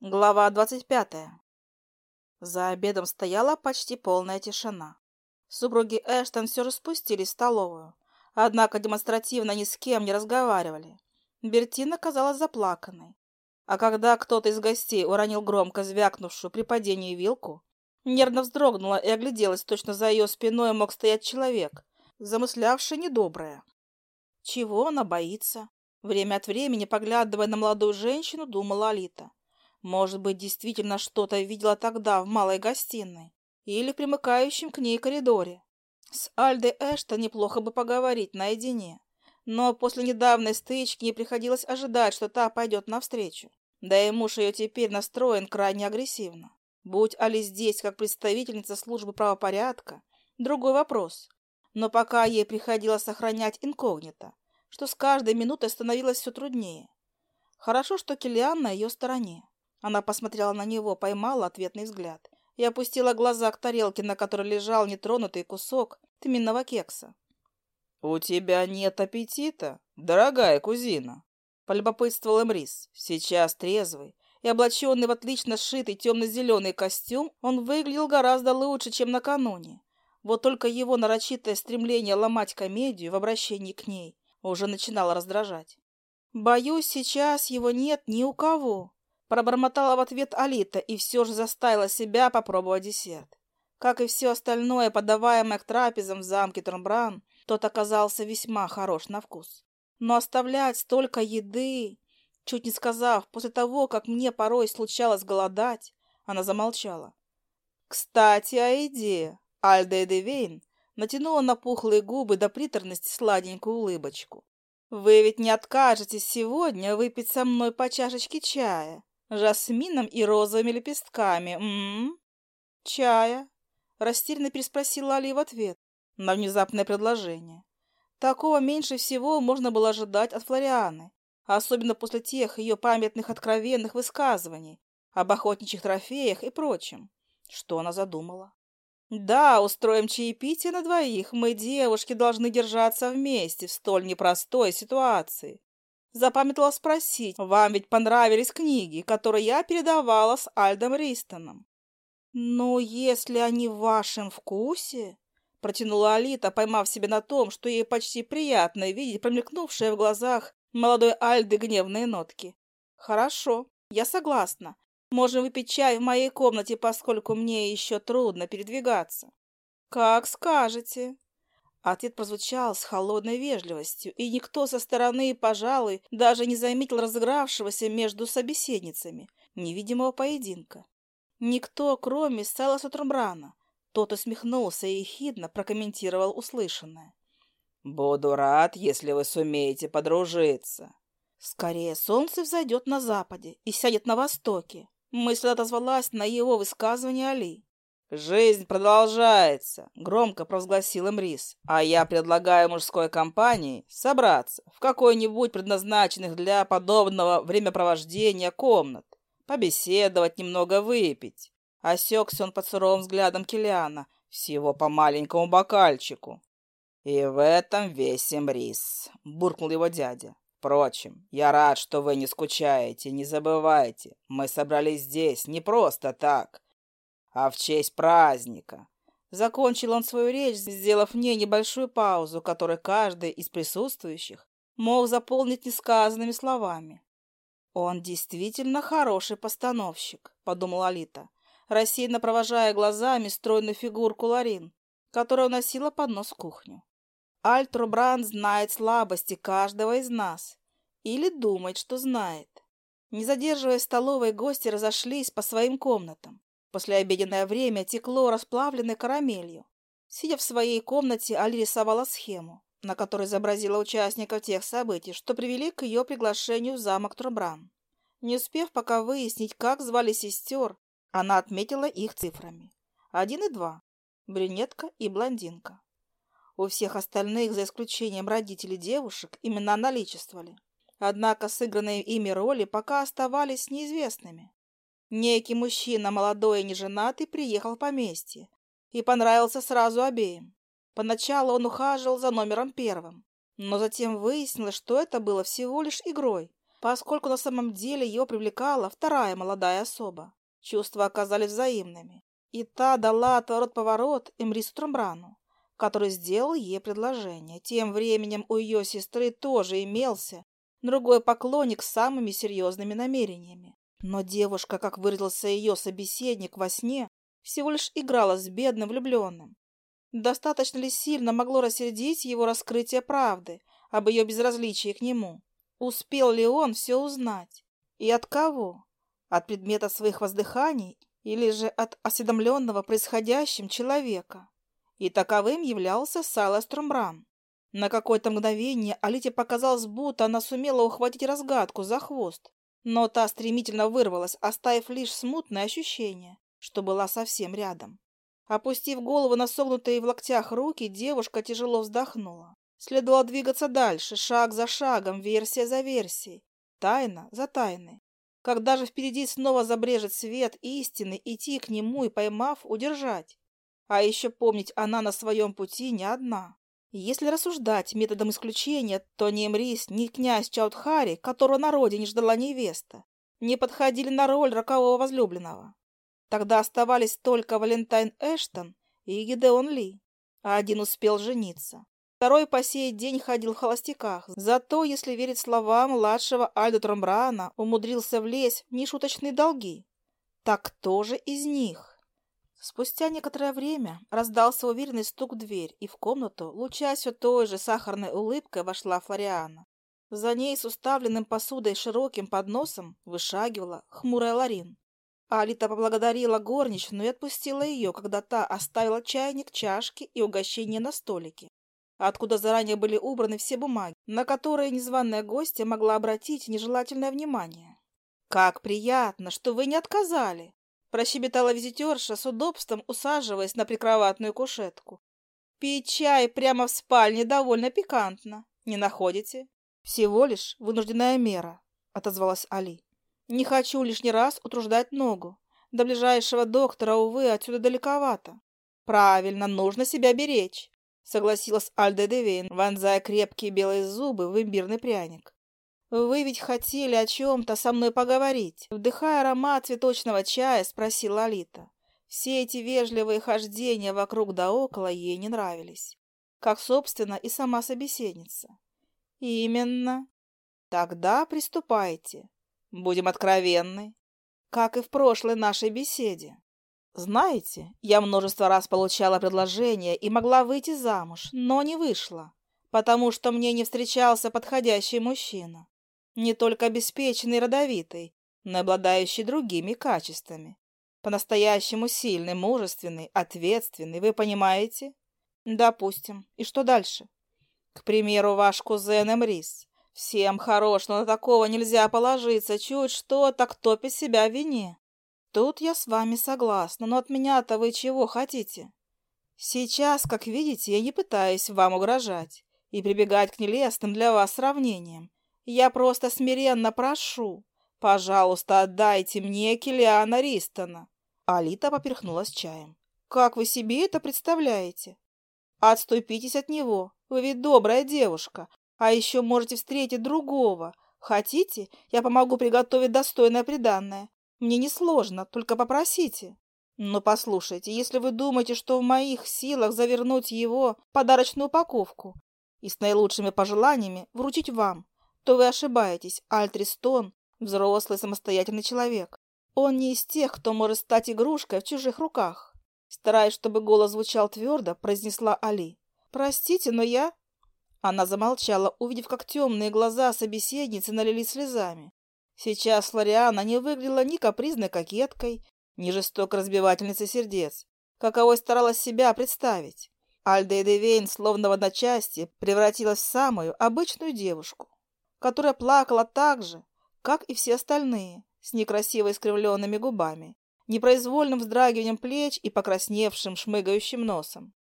Глава двадцать пятая. За обедом стояла почти полная тишина. Супруги Эштон все же спустились в столовую, однако демонстративно ни с кем не разговаривали. Бертина казалась заплаканной. А когда кто-то из гостей уронил громко звякнувшую при падении вилку, нервно вздрогнула и огляделась, точно за ее спиной мог стоять человек, замыслявший недоброе. Чего она боится? Время от времени, поглядывая на молодую женщину, думала Алита. Может быть, действительно что-то видела тогда в малой гостиной или примыкающем к ней коридоре. С Альдой Эшта неплохо бы поговорить наедине, но после недавней стычки ей приходилось ожидать, что та пойдет навстречу. Да и муж ее теперь настроен крайне агрессивно. Будь Али здесь как представительница службы правопорядка, другой вопрос. Но пока ей приходилось сохранять инкогнито, что с каждой минутой становилось все труднее. Хорошо, что Килиан на ее стороне. Она посмотрела на него, поймала ответный взгляд и опустила глаза к тарелке, на которой лежал нетронутый кусок тминного кекса. «У тебя нет аппетита, дорогая кузина?» — полюбопытствовал Эмрис. Сейчас трезвый и облаченный в отлично сшитый темно-зеленый костюм, он выглядел гораздо лучше, чем накануне. Вот только его нарочитое стремление ломать комедию в обращении к ней уже начинало раздражать. «Боюсь, сейчас его нет ни у кого», Пробормотала в ответ Алита и все же заставила себя попробовать десерт. Как и все остальное, подаваемое к трапезам в замке Тромбран, тот оказался весьма хорош на вкус. Но оставлять столько еды... Чуть не сказав, после того, как мне порой случалось голодать, она замолчала. «Кстати, о еде!» Альда Эдевейн натянула на пухлые губы до приторности сладенькую улыбочку. «Вы ведь не откажетесь сегодня выпить со мной по чашечке чая?» Жасмином и розовыми лепестками. М-м. Чая? Растерянно переспросила Али в ответ на внезапное предложение. Такого меньше всего можно было ожидать от Флорианы, особенно после тех ее памятных откровенных высказываний об охотничьих трофеях и прочем. Что она задумала? Да, устроим чаепитие на двоих. Мы, девушки, должны держаться вместе в столь непростой ситуации. Запамятовала спросить, вам ведь понравились книги, которые я передавала с Альдом Ристоном. «Ну, если они в вашем вкусе...» Протянула Алита, поймав себя на том, что ей почти приятно видеть промелькнувшие в глазах молодой Альды гневные нотки. «Хорошо, я согласна. Можем выпить чай в моей комнате, поскольку мне еще трудно передвигаться». «Как скажете», Ответ прозвучал с холодной вежливостью, и никто со стороны, пожалуй, даже не заметил разыгравшегося между собеседницами невидимого поединка. Никто, кроме Сайлоса Трумбрана. Тот усмехнулся и ехидно прокомментировал услышанное. «Буду рад, если вы сумеете подружиться». «Скорее солнце взойдет на западе и сядет на востоке», мысль отозвалась на его высказывание Али. «Жизнь продолжается», — громко провозгласил Эмрис. «А я предлагаю мужской компании собраться в какой-нибудь предназначенных для подобного времяпровождения комнат, побеседовать, немного выпить». Осекся он под суровым взглядом Килиана, всего по маленькому бокальчику. «И в этом весь Эмрис», — буркнул его дядя. «Впрочем, я рад, что вы не скучаете, не забывайте, мы собрались здесь не просто так» а в честь праздника. Закончил он свою речь, сделав в ней небольшую паузу, которую каждый из присутствующих мог заполнить несказанными словами. «Он действительно хороший постановщик», — подумала Алита, рассеянно провожая глазами стройную фигурку Ларин, которая уносила поднос в кухню. Альтрубран знает слабости каждого из нас. Или думает, что знает. Не задерживая столовой, гости разошлись по своим комнатам. Послеобеденное время текло расплавленной карамелью. Сидя в своей комнате, Али рисовала схему, на которой изобразила участников тех событий, что привели к ее приглашению в замок Трубран. Не успев пока выяснить, как звали сестер, она отметила их цифрами. Один и два. Брюнетка и блондинка. У всех остальных, за исключением родителей девушек, имена наличествовали. Однако сыгранные ими роли пока оставались неизвестными. Некий мужчина, молодой и неженатый, приехал в поместье и понравился сразу обеим. Поначалу он ухаживал за номером первым, но затем выяснилось, что это было всего лишь игрой, поскольку на самом деле его привлекала вторая молодая особа. Чувства оказались взаимными. И та дала отворот-поворот Эмрису Трамбрану, который сделал ей предложение. Тем временем у ее сестры тоже имелся другой поклонник с самыми серьезными намерениями. Но девушка, как выразился ее собеседник во сне, всего лишь играла с бедным влюбленным. Достаточно ли сильно могло рассердить его раскрытие правды об ее безразличии к нему? Успел ли он все узнать? И от кого? От предмета своих воздыханий или же от осведомленного происходящим человека? И таковым являлся Сайлас Трумбран. На какое-то мгновение Алите показалось, будто она сумела ухватить разгадку за хвост, но та стремительно вырвалась, оставив лишь смутное ощущение, что была совсем рядом. Опустив голову на согнутые в локтях руки, девушка тяжело вздохнула. Следовало двигаться дальше, шаг за шагом, версия за версией, тайна за тайной. Когда же впереди снова забрежет свет истины, идти к нему и, поймав, удержать. А еще помнить, она на своем пути не одна. Если рассуждать методом исключения, то ни Эмрис, ни князь Чаудхари, которого на родине ждала невеста, не подходили на роль рокового возлюбленного. Тогда оставались только Валентайн Эштон и Гидеон Ли, а один успел жениться. Второй по сей день ходил в холостяках, зато, если верить словам младшего Альда Тромбрана, умудрился влезть в нешуточные долги. Так кто же из них? Спустя некоторое время раздался уверенный стук в дверь, и в комнату, лучась той же сахарной улыбкой, вошла Флориана. За ней с уставленным посудой широким подносом вышагивала хмурая Ларин. Алита поблагодарила горничную и отпустила ее, когда та оставила чайник, чашки и угощение на столике, откуда заранее были убраны все бумаги, на которые незваная гостья могла обратить нежелательное внимание. «Как приятно, что вы не отказали!» – прощебетала визитерша с удобством, усаживаясь на прикроватную кушетку. «Пить чай прямо в спальне довольно пикантно, не находите?» «Всего лишь вынужденная мера», – отозвалась Али. Не хочу лишний раз утруждать ногу. До ближайшего доктора, увы, отсюда далековато. Правильно, нужно себя беречь, согласилась Альда Девейн, вонзая крепкие белые зубы в имбирный пряник. Вы ведь хотели о чем-то со мной поговорить. Вдыхая аромат цветочного чая, спросила Алита. Все эти вежливые хождения вокруг да около ей не нравились. Как, собственно, и сама собеседница. Именно. Тогда приступайте. Будем откровенны, как и в прошлой нашей беседе. Знаете, я множество раз получала предложения и могла выйти замуж, но не вышла, потому что мне не встречался подходящий мужчина. Не только обеспеченный и родовитый, но обладающий другими качествами. По-настоящему сильный, мужественный, ответственный, вы понимаете? Допустим. И что дальше? К примеру, ваш кузен Эмрис. Всем хорош, но на такого нельзя положиться. Чуть что, так топит себя в вине. Тут я с вами согласна, но от меня-то вы чего хотите? Сейчас, как видите, я не пытаюсь вам угрожать и прибегать к нелестным для вас сравнениям. Я просто смиренно прошу. Пожалуйста, отдайте мне Килиана Ристона. Алита поперхнулась чаем. Как вы себе это представляете? Отступитесь от него. Вы ведь добрая девушка, а еще можете встретить другого. Хотите, я помогу приготовить достойное приданное. Мне несложно, только попросите. Но послушайте, если вы думаете, что в моих силах завернуть его в подарочную упаковку и с наилучшими пожеланиями вручить вам, то вы ошибаетесь. Альтристон – взрослый самостоятельный человек. Он не из тех, кто может стать игрушкой в чужих руках. Стараясь, чтобы голос звучал твердо, произнесла Али. «Простите, но я...» Она замолчала, увидев, как темные глаза собеседницы налились слезами. Сейчас Флориана не выглядела ни капризной кокеткой, ни жестокой разбивательницей сердец, каковой старалась себя представить. Альда Эдевейн словно в одночасье превратилась в самую обычную девушку, которая плакала так же, как и все остальные, с некрасиво искривленными губами, непроизвольным вздрагиванием плеч и покрасневшим шмыгающим носом.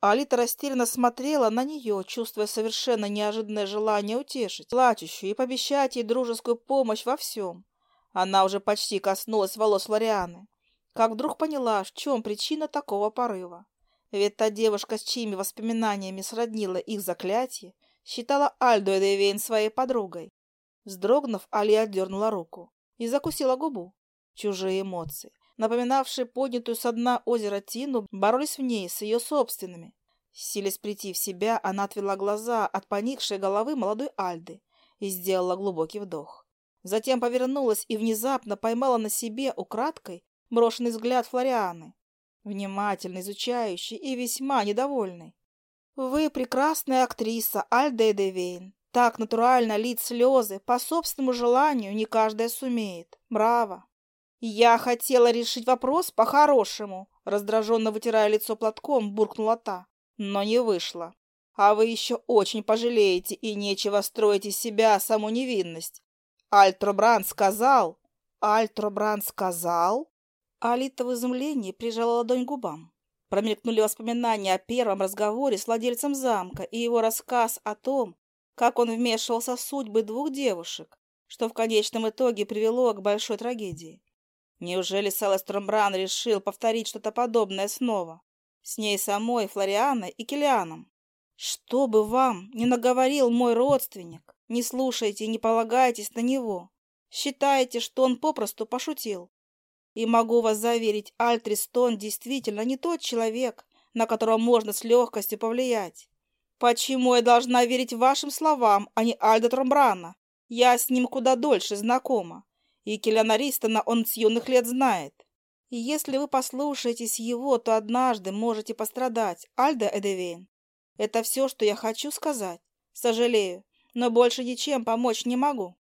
Алита растерянно смотрела на нее, чувствуя совершенно неожиданное желание утешить, плачущую и пообещать ей дружескую помощь во всем. Она уже почти коснулась волос Лорианы, как вдруг поняла, в чем причина такого порыва. Ведь та девушка, с чьими воспоминаниями сроднила их заклятие, считала Альду Эдевейн своей подругой. Вздрогнув, Алия отдернула руку и закусила губу. Чужие эмоции, напоминавшие поднятую со дна озера Тину, боролись в ней с ее собственными. Силясь прийти в себя, она отвела глаза от поникшей головы молодой Альды и сделала глубокий вдох. Затем повернулась и внезапно поймала на себе украдкой брошенный взгляд Флорианы, внимательно изучающий и весьма недовольный. «Вы прекрасная актриса, Альда Эдевейн. Так натурально лить слезы по собственному желанию не каждая сумеет. Браво!» «Я хотела решить вопрос по-хорошему», раздраженно вытирая лицо платком, буркнула та. «Но не вышло. А вы еще очень пожалеете, и нечего строить из себя саму невинность. Альтробран сказал...» «Альтробран сказал?» Алита в изумлении прижала ладонь к губам. Промелькнули воспоминания о первом разговоре с владельцем замка и его рассказ о том, как он вмешивался в судьбы двух девушек, что в конечном итоге привело к большой трагедии. Неужели Селестромбран решил повторить что-то подобное снова? С ней самой, Флорианой и Килианом. Что бы вам не наговорил мой родственник, не слушайте и не полагайтесь на него. Считайте, что он попросту пошутил. И могу вас заверить, Альтристон действительно не тот человек, на которого можно с легкостью повлиять. Почему я должна верить вашим словам, а не Альда Тромбрана? Я с ним куда дольше знакома и Келяна Ристона он с юных лет знает. И если вы послушаетесь его, то однажды можете пострадать, Альда Эдевейн. Это все, что я хочу сказать. Сожалею, но больше ничем помочь не могу.